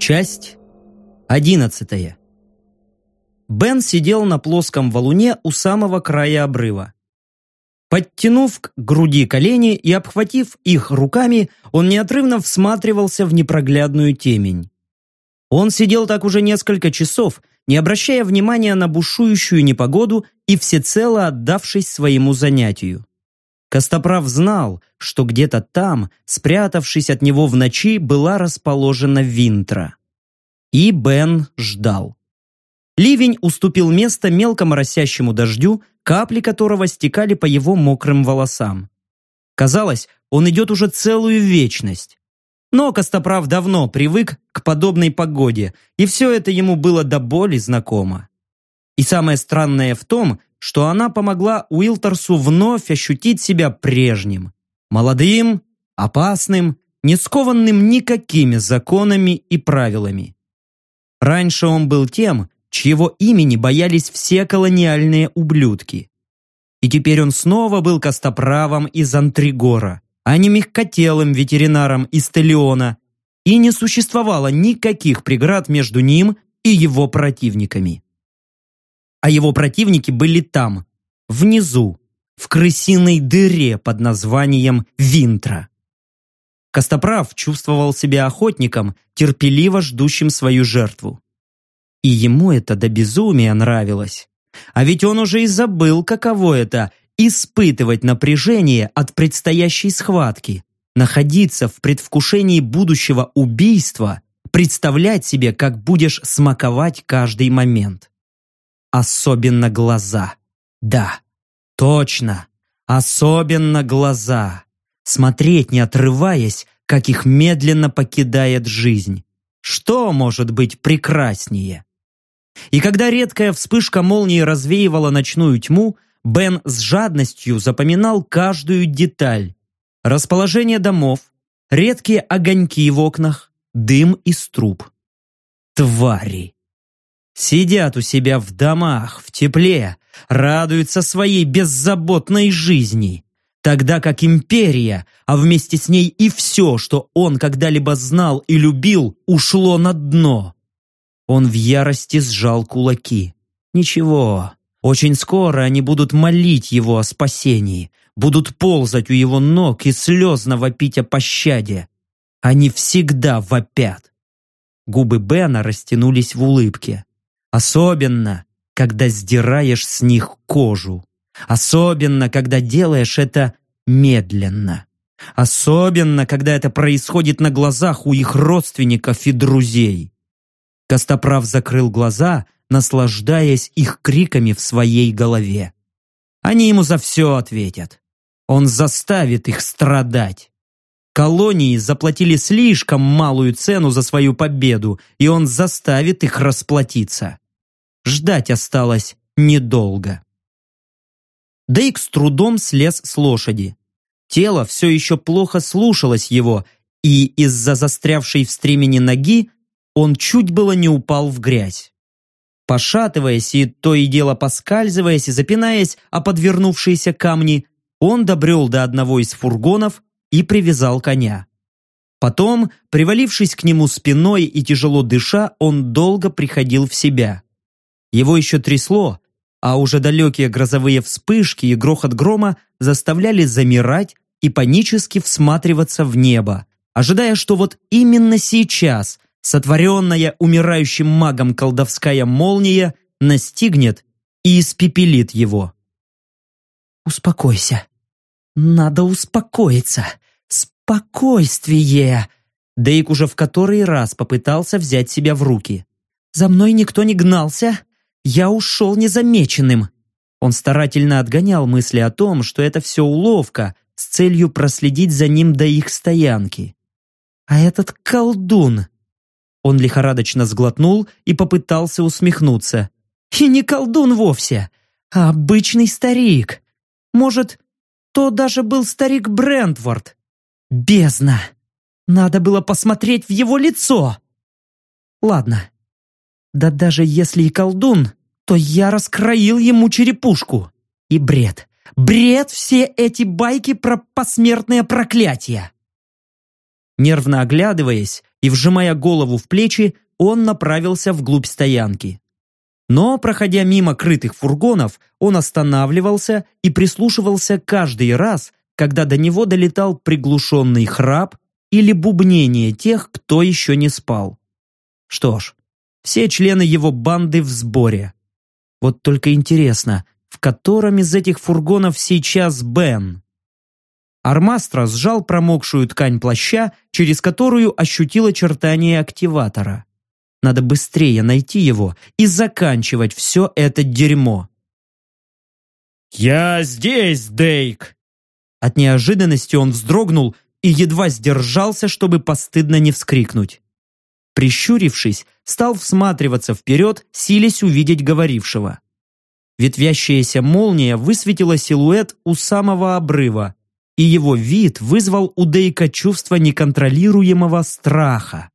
Часть одиннадцатая. Бен сидел на плоском валуне у самого края обрыва. Подтянув к груди колени и обхватив их руками, он неотрывно всматривался в непроглядную темень. Он сидел так уже несколько часов, не обращая внимания на бушующую непогоду и всецело отдавшись своему занятию. Костоправ знал, что где-то там, спрятавшись от него в ночи, была расположена Винтра. И Бен ждал. Ливень уступил место мелко моросящему дождю, капли которого стекали по его мокрым волосам. Казалось, он идет уже целую вечность. Но Костоправ давно привык к подобной погоде, и все это ему было до боли знакомо. И самое странное в том, что она помогла Уилтерсу вновь ощутить себя прежним, молодым, опасным, не скованным никакими законами и правилами. Раньше он был тем, чьего имени боялись все колониальные ублюдки. И теперь он снова был костоправом из Антригора, а не мягкотелым ветеринаром из Телеона, и не существовало никаких преград между ним и его противниками. А его противники были там, внизу, в крысиной дыре под названием Винтра. Костоправ чувствовал себя охотником, терпеливо ждущим свою жертву. И ему это до безумия нравилось. А ведь он уже и забыл, каково это – испытывать напряжение от предстоящей схватки, находиться в предвкушении будущего убийства, представлять себе, как будешь смаковать каждый момент. Особенно глаза. Да, точно, особенно глаза смотреть не отрываясь, как их медленно покидает жизнь. Что может быть прекраснее? И когда редкая вспышка молнии развеивала ночную тьму, Бен с жадностью запоминал каждую деталь. Расположение домов, редкие огоньки в окнах, дым из труб. Твари! Сидят у себя в домах, в тепле, радуются своей беззаботной жизни тогда как империя, а вместе с ней и все, что он когда-либо знал и любил, ушло на дно. Он в ярости сжал кулаки. Ничего, очень скоро они будут молить его о спасении, будут ползать у его ног и слезно вопить о пощаде. Они всегда вопят. Губы Бена растянулись в улыбке. Особенно, когда сдираешь с них кожу. Особенно, когда делаешь это медленно. Особенно, когда это происходит на глазах у их родственников и друзей. Костоправ закрыл глаза, наслаждаясь их криками в своей голове. Они ему за все ответят. Он заставит их страдать. Колонии заплатили слишком малую цену за свою победу, и он заставит их расплатиться. Ждать осталось недолго. Дейк с трудом слез с лошади. Тело все еще плохо слушалось его, и из-за застрявшей в стремени ноги он чуть было не упал в грязь. Пошатываясь и то и дело поскальзываясь и запинаясь о подвернувшиеся камни, он добрел до одного из фургонов и привязал коня. Потом, привалившись к нему спиной и тяжело дыша, он долго приходил в себя. Его еще трясло, а уже далекие грозовые вспышки и грохот грома заставляли замирать и панически всматриваться в небо, ожидая, что вот именно сейчас сотворенная умирающим магом колдовская молния настигнет и испепелит его. «Успокойся. Надо успокоиться. Спокойствие!» Дейк уже в который раз попытался взять себя в руки. «За мной никто не гнался, я ушел незамеченным. Он старательно отгонял мысли о том, что это все уловка с целью проследить за ним до их стоянки. А этот колдун... Он лихорадочно сглотнул и попытался усмехнуться. И не колдун вовсе, а обычный старик. Может, то даже был старик Брентворд. Бездна! Надо было посмотреть в его лицо. Ладно, да даже если и колдун, то я раскроил ему черепушку. И бред. Бред все эти байки про посмертное проклятие. Нервно оглядываясь, и, вжимая голову в плечи, он направился вглубь стоянки. Но, проходя мимо крытых фургонов, он останавливался и прислушивался каждый раз, когда до него долетал приглушенный храп или бубнение тех, кто еще не спал. Что ж, все члены его банды в сборе. Вот только интересно, в котором из этих фургонов сейчас Бен? Армастро сжал промокшую ткань плаща, через которую ощутил очертания активатора. Надо быстрее найти его и заканчивать все это дерьмо. «Я здесь, Дейк!» От неожиданности он вздрогнул и едва сдержался, чтобы постыдно не вскрикнуть. Прищурившись, стал всматриваться вперед, силясь увидеть говорившего. Ветвящаяся молния высветила силуэт у самого обрыва, и его вид вызвал у Дейка чувство неконтролируемого страха,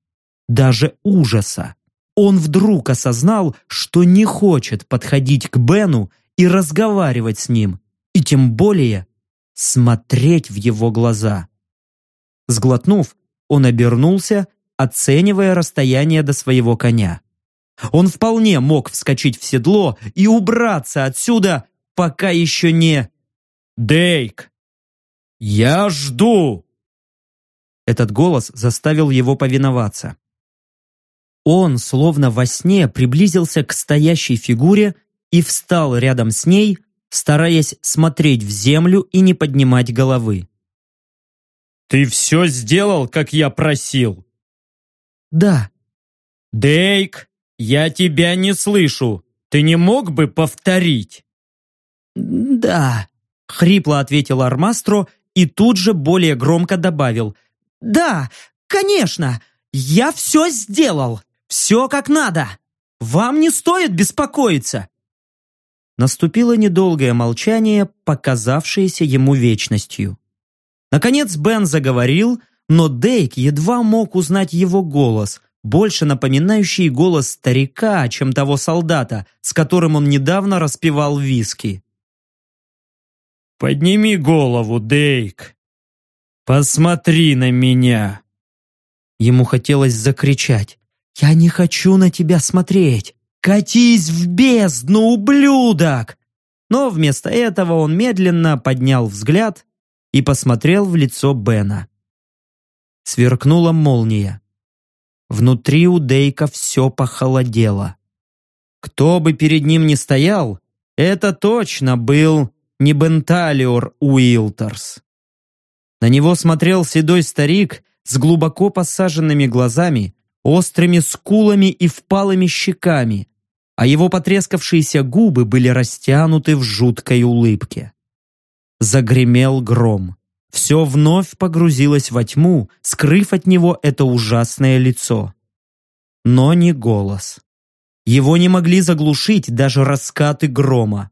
даже ужаса. Он вдруг осознал, что не хочет подходить к Бену и разговаривать с ним, и тем более смотреть в его глаза. Сглотнув, он обернулся, оценивая расстояние до своего коня. Он вполне мог вскочить в седло и убраться отсюда, пока еще не... «Дейк! Я жду!» Этот голос заставил его повиноваться. Он, словно во сне, приблизился к стоящей фигуре и встал рядом с ней, стараясь смотреть в землю и не поднимать головы. «Ты все сделал, как я просил?» «Да». «Дейк, я тебя не слышу. Ты не мог бы повторить?» «Да», — хрипло ответил Армастро и тут же более громко добавил. «Да, конечно, я все сделал. Все как надо. Вам не стоит беспокоиться». Наступило недолгое молчание, показавшееся ему вечностью. Наконец Бен заговорил, но Дейк едва мог узнать его голос, больше напоминающий голос старика, чем того солдата, с которым он недавно распивал виски. «Подними голову, Дейк! Посмотри на меня!» Ему хотелось закричать. «Я не хочу на тебя смотреть! Катись в бездну, ублюдок!» Но вместо этого он медленно поднял взгляд и посмотрел в лицо Бена. Сверкнула молния. Внутри у Дейка все похолодело. Кто бы перед ним ни стоял, это точно был не Бенталиор Уилтерс. На него смотрел седой старик с глубоко посаженными глазами, острыми скулами и впалыми щеками, а его потрескавшиеся губы были растянуты в жуткой улыбке. Загремел гром. Все вновь погрузилось во тьму, скрыв от него это ужасное лицо. Но не голос. Его не могли заглушить даже раскаты грома.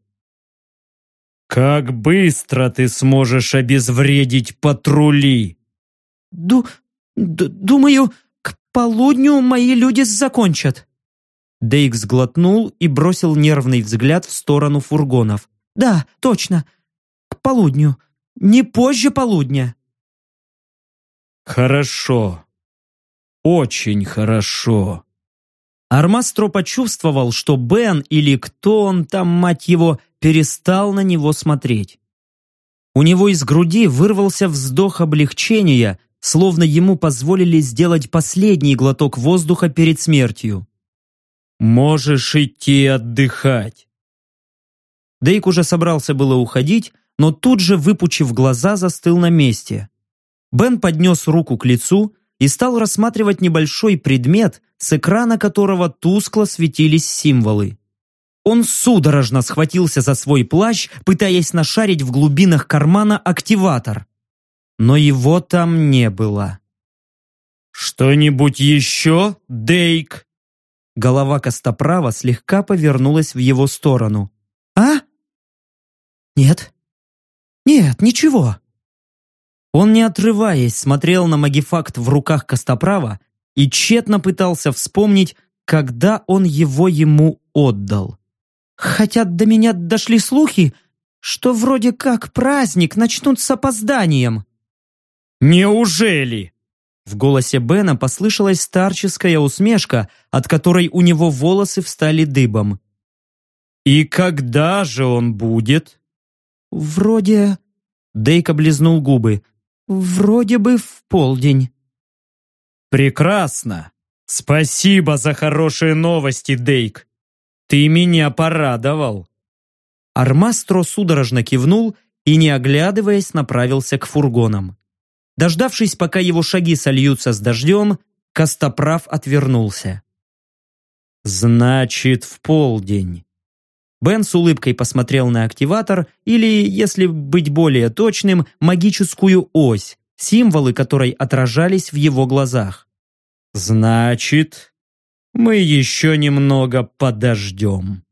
«Как быстро ты сможешь обезвредить патрули?» Ду... думаю, к полудню мои люди закончат». Дейк сглотнул и бросил нервный взгляд в сторону фургонов. «Да, точно полудню. Не позже полудня». «Хорошо. Очень хорошо». Армастро почувствовал, что Бен или кто он там, мать его, перестал на него смотреть. У него из груди вырвался вздох облегчения, словно ему позволили сделать последний глоток воздуха перед смертью. «Можешь идти отдыхать». Дейк уже собрался было уходить, но тут же, выпучив глаза, застыл на месте. Бен поднес руку к лицу и стал рассматривать небольшой предмет, с экрана которого тускло светились символы. Он судорожно схватился за свой плащ, пытаясь нашарить в глубинах кармана активатор. Но его там не было. «Что-нибудь еще, Дейк?» Голова Костоправа слегка повернулась в его сторону. «А? Нет, «Нет, ничего». Он, не отрываясь, смотрел на магифакт в руках Костоправа и тщетно пытался вспомнить, когда он его ему отдал. Хотя до меня дошли слухи, что вроде как праздник начнут с опозданием. «Неужели?» В голосе Бена послышалась старческая усмешка, от которой у него волосы встали дыбом. «И когда же он будет?» «Вроде...» Дейк облизнул губы. «Вроде бы в полдень». «Прекрасно! Спасибо за хорошие новости, Дейк! Ты меня порадовал!» Армастро судорожно кивнул и, не оглядываясь, направился к фургонам. Дождавшись, пока его шаги сольются с дождем, Костоправ отвернулся. «Значит, в полдень». Бен с улыбкой посмотрел на активатор или, если быть более точным, магическую ось, символы которой отражались в его глазах. «Значит, мы еще немного подождем».